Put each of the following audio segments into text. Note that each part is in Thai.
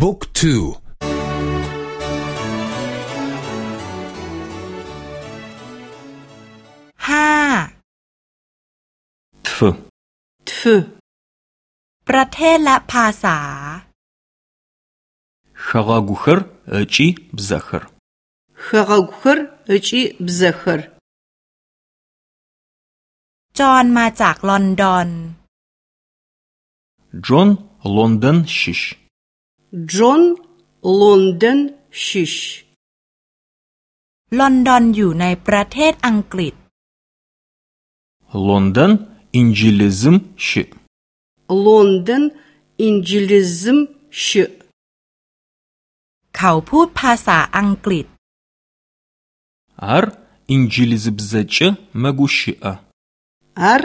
บุ๊กทูห้าทฟทฟประเทศและภาษาฮากากุฮรเอจิบซาฮรฮากากุฮรเอจิบซาฮรจอห์นมาจากลอนดอน จอห์น ลอนดอนชิช Джон Лондон ชิชลอนดอนอยู่ในประเทศอังกฤษ Лондон İngilizim şi Лондон İngilizim şi เขาพูดภาษาอังกฤษ Ар инглизыбзэкӏэ мэгущыӏэ Ар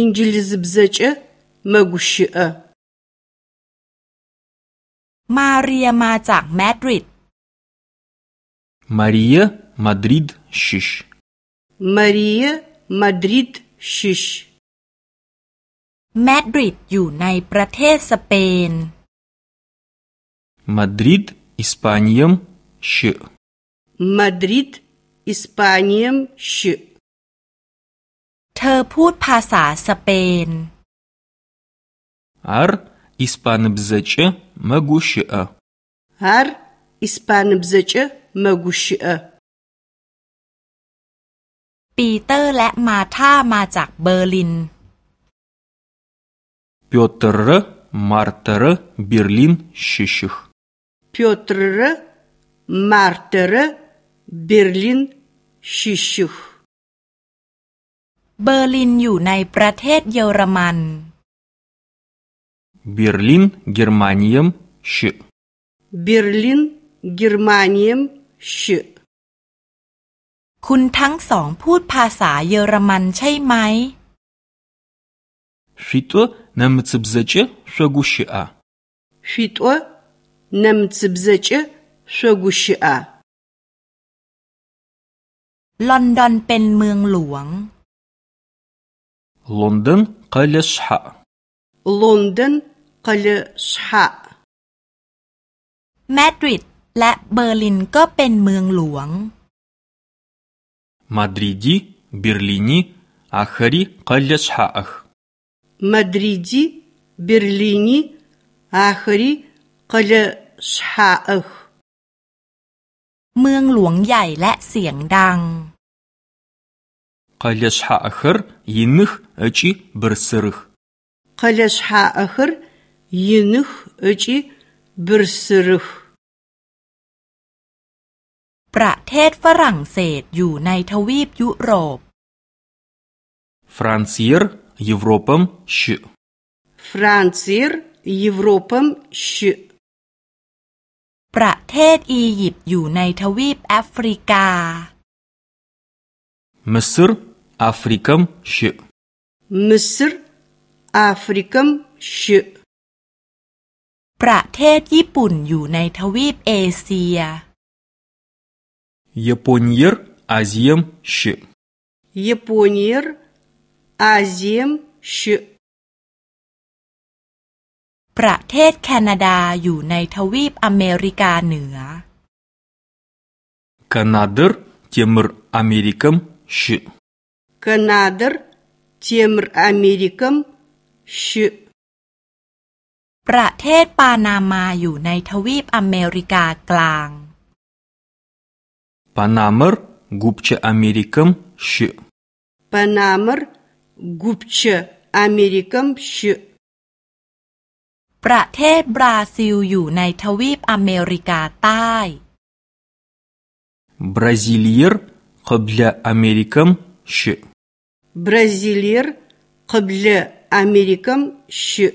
инглизыбзэкӏэ мэгущыӏэ มาเรียมาจากมาดริด มาเรีย มาดริดชิชมาเรีย มาดริดชิชมาดริดอยู่ในประเทศสเปน มาดริด อิสปานียมชิมาดริด อิสปานียมชิเธอพูดภาษาสเปน อาร์ อิสปานบเซเช мэгущыӏэ. Ар испаныбзэкӏэ мэгущыӏэ. ปีเตอร์และมาธามาจากเบอร์ลิน Пётрры, Мартрры, Берлин щыщых. Пётрры, Мартрры, Берлин щыщых. เบอร์ลินอยู่ในประเทศเยอรมัน Берлин, Германием, Щ. Берлин, Германием, Щ. คุณทั้งสองพูดภาษาเยอรมันใช่ไหมฟิตัวนัมซึบเซจชวกุชิอาฟิตัวนัมซึบเซจชวกุชิอา ลอนดอนเป็นเมืองหลวง ลอนดอนกาลิสฮะลอนดอนกลิชชะมาดริดและเบอร์ลินก็เป็นเมืองหลวงมาดริดีเบอร์ลินีอัครีกลิชชะอัคมาดริดีเบอร์ลินีอัครีกลิชชะอัคเมืองหลวงใหญ่และเสียงดังคลิชฮะอัค а ӏ รยินน н ы อ ы к ӏ บ б ส р с ы р ์ х к ъ э อะ ш ъ า ь а ӏ иных ычи бирсырых. ประเทศฝรั่งเศสอยู่ในทวีปยุโรปฝรั่งเศสยุโรปมชฝรั่งเศสยุโรปมชประเทศอียิปต์อยู่ในทวีปแอฟริกาเมิสร์แอฟริกมชเมิสร์แอฟริกมชประเทศญี่ปุ่นอยู่ในทวีปเอเชียญี่ปุ่นยิร์อาเซียมชิญี่ปุ่นยิร์อาเซียมชิ ประเทศแคนาดาอยู่ในทวีปอเมริกาเหนือแคนาดาจิมร์อเมริกัมชิแคนาดาจิมร์อเมริกัมชิประเทศปานามาอยู่ในทวีปอเมริกากลาง Панамер г у б ч ะ а м е р и к ă м ш ы Панамер г у б ч ะ а м е р и к ă м ш ы ประเทศบราซิลอยู่ในทวีปอเมริกาใต้ Бразилиер к บเลอเมริกัมชื่อบราซิลีร์คบเลอเมริกัมชื่อ